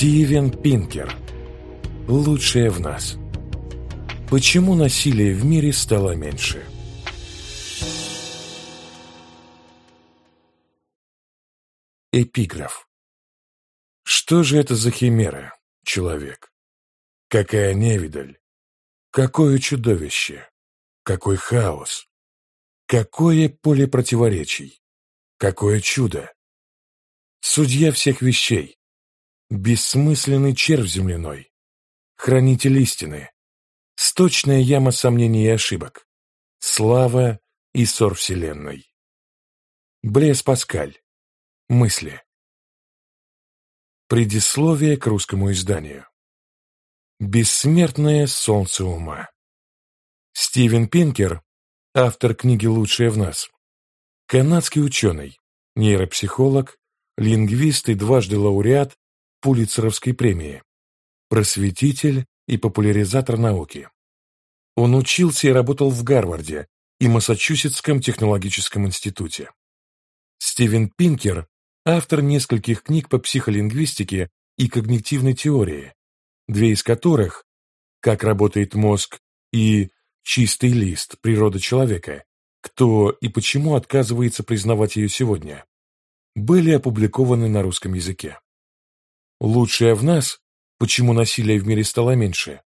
Стивен Пинкер. Лучшее в нас. Почему насилие в мире стало меньше? Эпиграф. Что же это за химера, человек? Какая невидаль? Какое чудовище? Какой хаос? Какое поле противоречий? Какое чудо? Судья всех вещей, бессмысленный червь земляной, хранитель истины, сточная яма сомнений и ошибок, слава и ссор вселенной. Блес Паскаль. Мысли. Предисловие к русскому изданию. Бессмертное солнце ума. Стивен Пинкер, автор книги «Лучшее в нас», канадский ученый, нейропсихолог, лингвист и дважды лауреат Пулитцеровской премии, просветитель и популяризатор науки. Он учился и работал в Гарварде и Массачусетском технологическом институте. Стивен Пинкер – автор нескольких книг по психолингвистике и когнитивной теории, две из которых «Как работает мозг» и «Чистый лист. Природа человека. Кто и почему отказывается признавать ее сегодня?» были опубликованы на русском языке. «Лучшее в нас. Почему насилия в мире стало меньше?»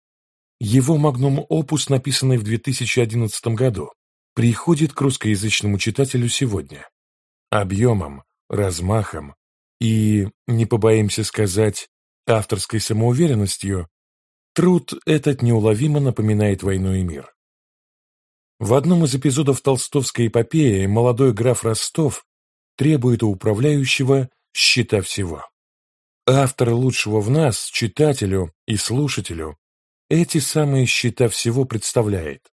Его магнум-опус, написанный в 2011 году, приходит к русскоязычному читателю сегодня. Объемом, размахом и, не побоимся сказать, авторской самоуверенностью, труд этот неуловимо напоминает «Войну и мир». В одном из эпизодов толстовской эпопеи молодой граф Ростов требует у управляющего счета всего. Автор лучшего в нас, читателю и слушателю, эти самые счета всего представляет.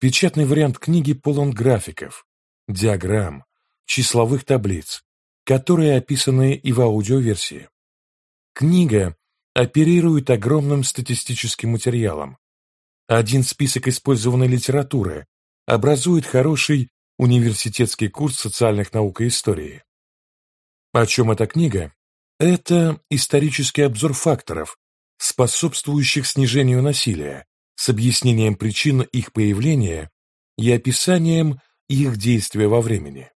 Печатный вариант книги полон графиков, диаграмм, числовых таблиц, которые описаны и в аудиоверсии. Книга оперирует огромным статистическим материалом. Один список использованной литературы образует хороший университетский курс социальных наук и истории. О чем эта книга? Это исторический обзор факторов, способствующих снижению насилия, с объяснением причин их появления и описанием их действия во времени.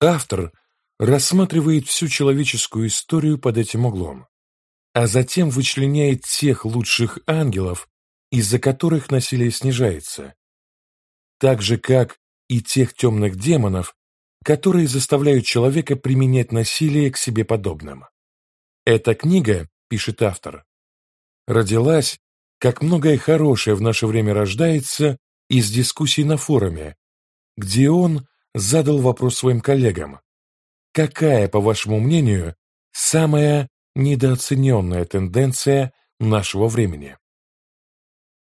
Автор рассматривает всю человеческую историю под этим углом, а затем вычленяет тех лучших ангелов, из-за которых насилие снижается, так же как и тех темных демонов, которые заставляют человека применять насилие к себе подобным. Эта книга, пишет автор, родилась, как многое хорошее в наше время рождается, из дискуссий на форуме, где он задал вопрос своим коллегам, какая, по вашему мнению, самая недооцененная тенденция нашего времени?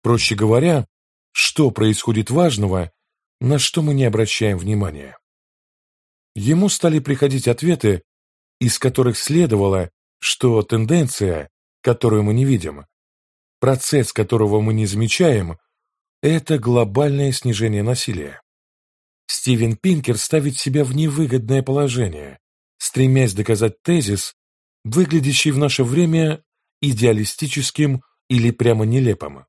Проще говоря, что происходит важного, на что мы не обращаем внимания? Ему стали приходить ответы, из которых следовало, что тенденция, которую мы не видим, процесс которого мы не замечаем, это глобальное снижение насилия. Стивен Пинкер ставит себя в невыгодное положение, стремясь доказать тезис, выглядящий в наше время идеалистическим или прямо нелепым.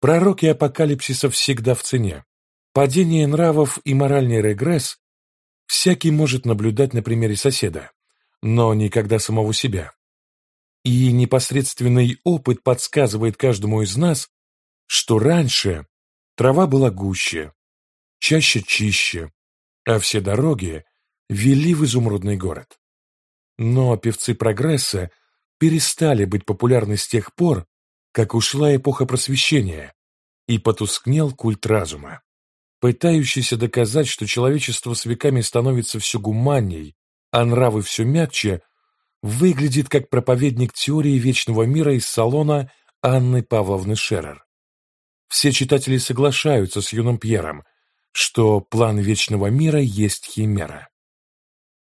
Пророки апокалипсиса всегда в цене. Падение нравов и моральный регресс всякий может наблюдать на примере соседа, но никогда самого себя. И непосредственный опыт подсказывает каждому из нас, что раньше трава была гуще, чаще чище, а все дороги вели в изумрудный город. Но певцы прогресса перестали быть популярны с тех пор, как ушла эпоха просвещения и потускнел культ разума. Пытающийся доказать, что человечество с веками становится все гуманней, а нравы все мягче, выглядит как проповедник теории вечного мира из салона Анны Павловны Шерер. Все читатели соглашаются с юным Пьером, что план вечного мира есть химера.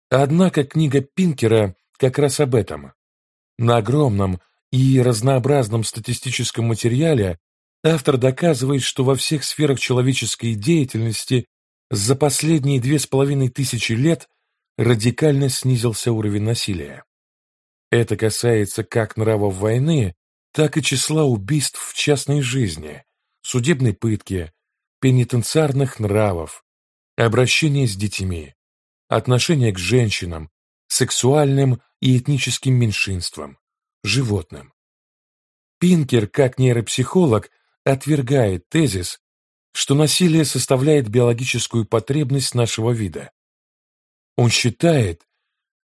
Однако книга Пинкера как раз об этом. На огромном и разнообразном статистическом материале автор доказывает, что во всех сферах человеческой деятельности за последние две с половиной тысячи лет радикально снизился уровень насилия. Это касается как нравов войны, так и числа убийств в частной жизни, судебной пытки, пенитенциарных нравов, обращения с детьми, отношения к женщинам, сексуальным и этническим меньшинствам, животным. Пинкер, как нейропсихолог, отвергает тезис, что насилие составляет биологическую потребность нашего вида. Он считает,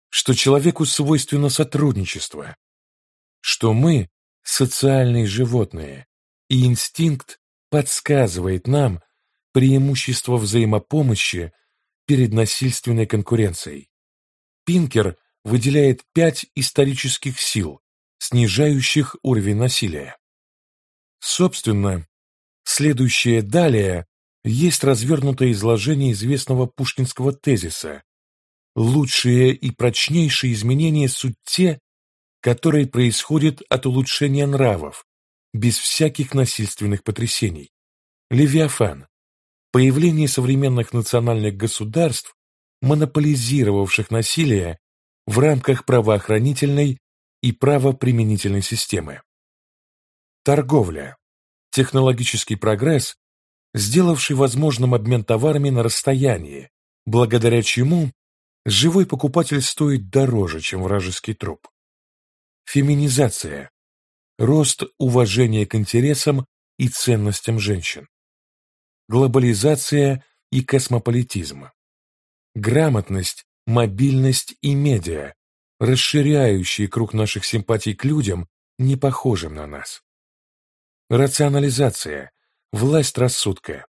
что человеку свойственно сотрудничество, что мы – социальные животные, и инстинкт подсказывает нам преимущество взаимопомощи перед насильственной конкуренцией. Пинкер выделяет пять исторических сил, снижающих уровень насилия. Собственно, следующее далее есть развернутое изложение известного пушкинского тезиса «Лучшие и прочнейшие изменения суть те, которые происходят от улучшения нравов, без всяких насильственных потрясений. Левиафан. Появление современных национальных государств, монополизировавших насилие в рамках правоохранительной и правоприменительной системы. Торговля. Технологический прогресс, сделавший возможным обмен товарами на расстоянии, благодаря чему живой покупатель стоит дороже, чем вражеский труп. Феминизация рост уважения к интересам и ценностям женщин, глобализация и космополитизм, грамотность, мобильность и медиа, расширяющие круг наших симпатий к людям, не похожим на нас. Рационализация, власть рассудка,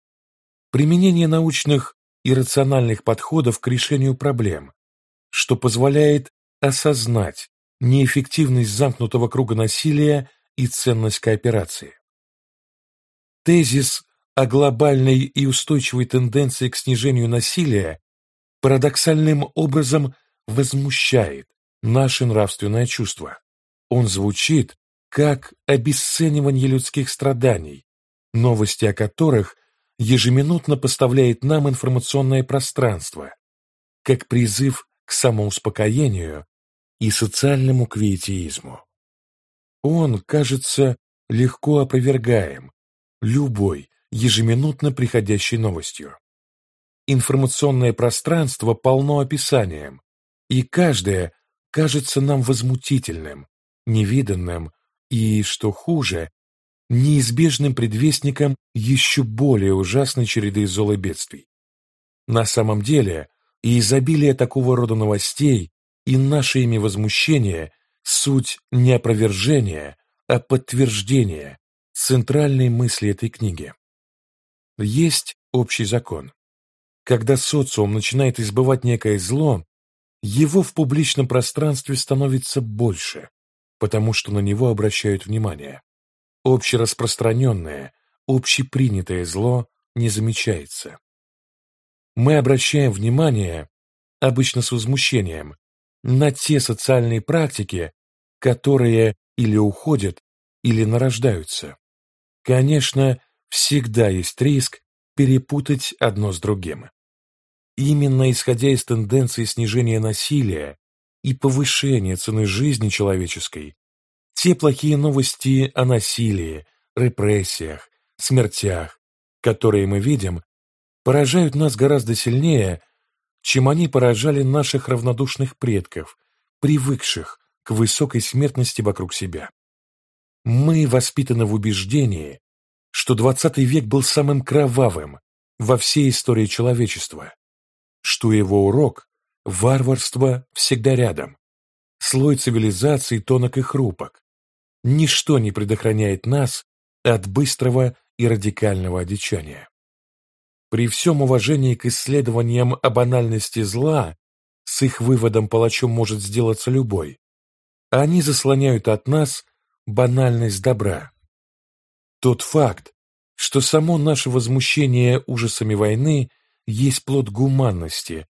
применение научных и рациональных подходов к решению проблем, что позволяет осознать неэффективность замкнутого круга насилия и ценность кооперации. Тезис о глобальной и устойчивой тенденции к снижению насилия парадоксальным образом возмущает наше нравственное чувство. Он звучит как обесценивание людских страданий, новости о которых ежеминутно поставляет нам информационное пространство, как призыв к самоуспокоению и социальному квиетеизму. Он, кажется, легко опровергаем любой ежеминутно приходящей новостью. Информационное пространство полно описанием, и каждое кажется нам возмутительным, невиданным и, что хуже, неизбежным предвестником еще более ужасной череды зол и бедствий. На самом деле, и изобилие такого рода новостей, и наше ими возмущение Суть не опровержения, а подтверждения центральной мысли этой книги. Есть общий закон. Когда социум начинает избывать некое зло, его в публичном пространстве становится больше, потому что на него обращают внимание. Общераспространенное, общепринятое зло не замечается. Мы обращаем внимание, обычно с возмущением, на те социальные практики, которые или уходят, или нарождаются. Конечно, всегда есть риск перепутать одно с другим. Именно исходя из тенденции снижения насилия и повышения цены жизни человеческой, те плохие новости о насилии, репрессиях, смертях, которые мы видим, поражают нас гораздо сильнее, чем они поражали наших равнодушных предков, привыкших к высокой смертности вокруг себя. Мы воспитаны в убеждении, что XX век был самым кровавым во всей истории человечества, что его урок – варварство всегда рядом, слой цивилизации тонок и хрупок. Ничто не предохраняет нас от быстрого и радикального одичания. При всем уважении к исследованиям о банальности зла, с их выводом палачом может сделаться любой, они заслоняют от нас банальность добра. Тот факт, что само наше возмущение ужасами войны есть плод гуманности,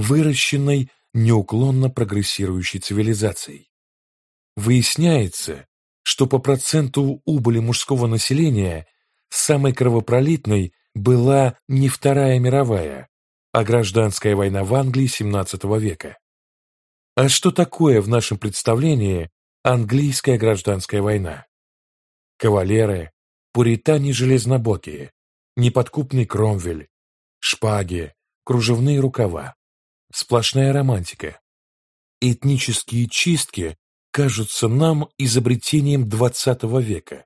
выращенной неуклонно прогрессирующей цивилизацией. Выясняется, что по проценту убыли мужского населения самой кровопролитной была не Вторая мировая, а гражданская война в Англии XVII века. А что такое в нашем представлении английская гражданская война? Кавалеры, пуритане железнобокие, неподкупный Кромвель, шпаги, кружевные рукава, сплошная романтика. Этнические чистки кажутся нам изобретением XX века.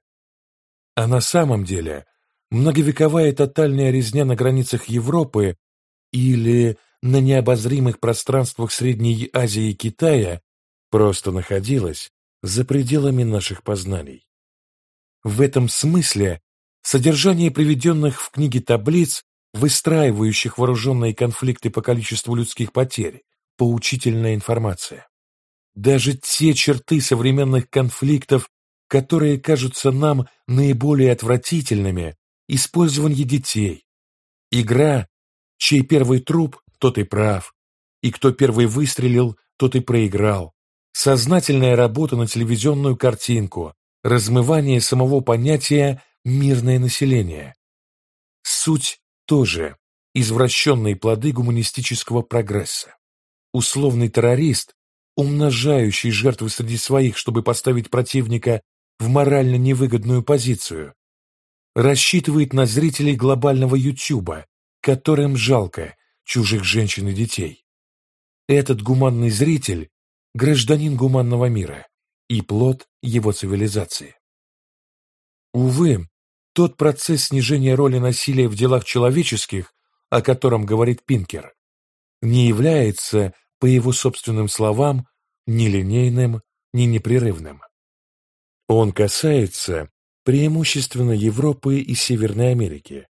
А на самом деле многовековая тотальная резня на границах Европы или на необозримых пространствах Средней Азии и Китая просто находилась за пределами наших познаний. В этом смысле содержание приведенных в книге таблиц, выстраивающих вооруженные конфликты по количеству людских потерь, поучительная информация. Даже те черты современных конфликтов, которые кажутся нам наиболее отвратительными, использование детей, игра, чей первый труп, тот и прав, и кто первый выстрелил, тот и проиграл, сознательная работа на телевизионную картинку, размывание самого понятия «мирное население». Суть тоже извращенные плоды гуманистического прогресса. Условный террорист, умножающий жертвы среди своих, чтобы поставить противника в морально невыгодную позицию, рассчитывает на зрителей глобального Ютуба, которым жалко чужих женщин и детей. Этот гуманный зритель – гражданин гуманного мира и плод его цивилизации. Увы, тот процесс снижения роли насилия в делах человеческих, о котором говорит Пинкер, не является, по его собственным словам, ни линейным, ни непрерывным. Он касается преимущественно Европы и Северной Америки,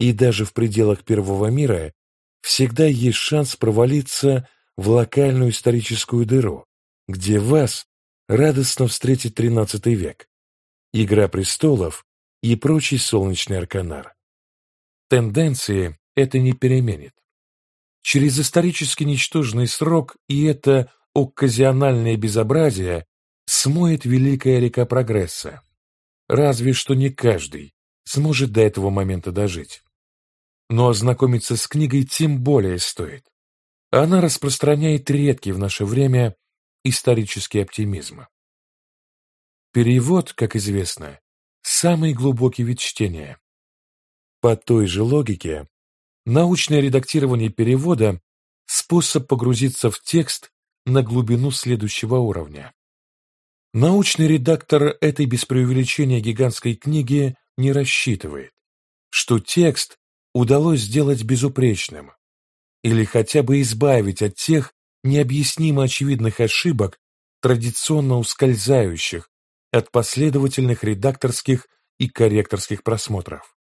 и даже в пределах Первого мира всегда есть шанс провалиться в локальную историческую дыру, где вас радостно встретит XIII век, Игра престолов и прочий солнечный арканар. Тенденции это не переменит. Через исторически ничтожный срок и это окказиональное безобразие смоет великая река прогресса. Разве что не каждый сможет до этого момента дожить. Но ознакомиться с книгой тем более стоит. Она распространяет редкий в наше время исторический оптимизм. Перевод, как известно, самый глубокий вид чтения. По той же логике, научное редактирование перевода – способ погрузиться в текст на глубину следующего уровня. Научный редактор этой без преувеличения гигантской книги не рассчитывает, что текст удалось сделать безупречным или хотя бы избавить от тех необъяснимо очевидных ошибок, традиционно ускользающих от последовательных редакторских и корректорских просмотров.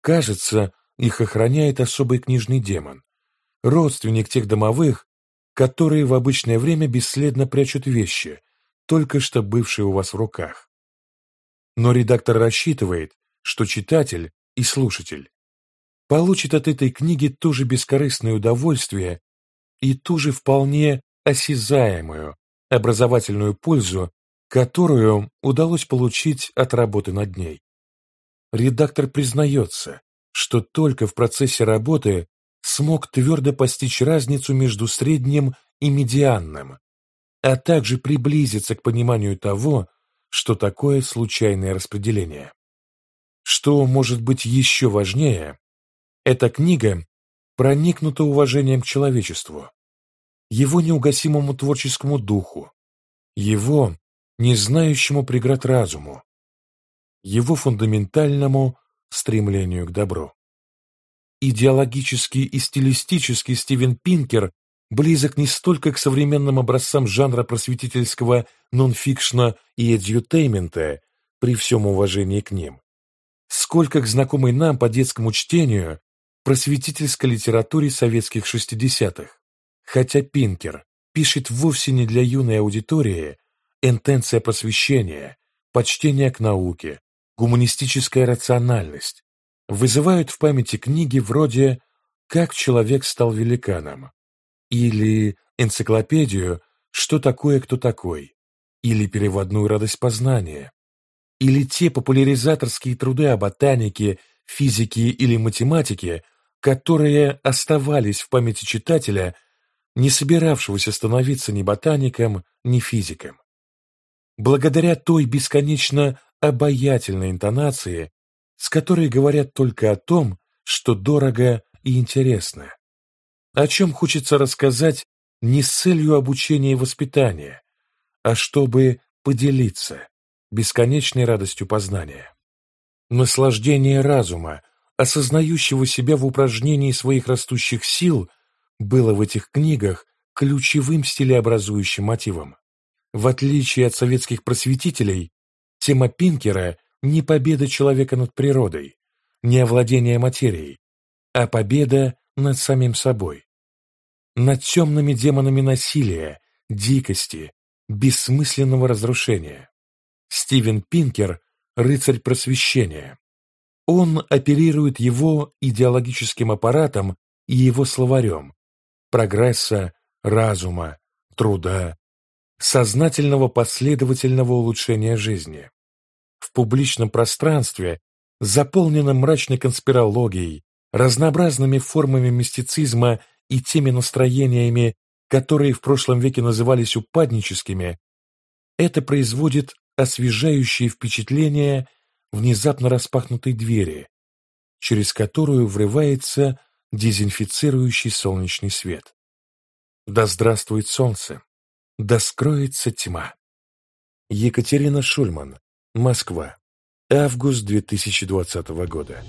Кажется, их охраняет особый книжный демон, родственник тех домовых, которые в обычное время бесследно прячут вещи, только что бывшие у вас в руках. Но редактор рассчитывает, что читатель и слушатель получит от этой книги то же бескорыстное удовольствие и ту же вполне осязаемую образовательную пользу, которую удалось получить от работы над ней. Редактор признается, что только в процессе работы смог твердо постичь разницу между средним и медианным, а также приблизиться к пониманию того, что такое случайное распределение. Что может быть еще важнее, эта книга проникнута уважением к человечеству, его неугасимому творческому духу, его, не знающему преград разуму, его фундаментальному стремлению к добру. Идеологически и стилистически Стивен Пинкер близок не столько к современным образцам жанра просветительского нонфикшна и эдьютеймента, при всем уважении к ним, сколько к знакомой нам по детскому чтению просветительской литературе советских 60-х. Хотя Пинкер пишет вовсе не для юной аудитории, интенция просвещения, почтение к науке, гуманистическая рациональность вызывают в памяти книги вроде «Как человек стал великаном» или энциклопедию «Что такое, кто такой» или переводную радость познания, или те популяризаторские труды о ботанике, физике или математике, которые оставались в памяти читателя, не собиравшегося становиться ни ботаником, ни физиком. Благодаря той бесконечно обаятельной интонации, с которой говорят только о том, что дорого и интересно, о чем хочется рассказать не с целью обучения и воспитания, а чтобы поделиться бесконечной радостью познания. Наслаждение разума, осознающего себя в упражнении своих растущих сил, было в этих книгах ключевым стилеобразующим мотивом. В отличие от советских просветителей, тема Пинкера не победа человека над природой, не овладение материей, а победа над самим собой, над темными демонами насилия, дикости, бессмысленного разрушения. Стивен Пинкер – рыцарь просвещения. Он оперирует его идеологическим аппаратом и его словарем прогресса, разума, труда, сознательного последовательного улучшения жизни. В публичном пространстве, заполненном мрачной конспирологией, разнообразными формами мистицизма и теми настроениями, которые в прошлом веке назывались упадническими, это производит освежающее впечатление внезапно распахнутой двери, через которую врывается дезинфицирующий солнечный свет. Да здравствует солнце! Да скроется тьма! Екатерина Шульман, Москва. Август 2020 года.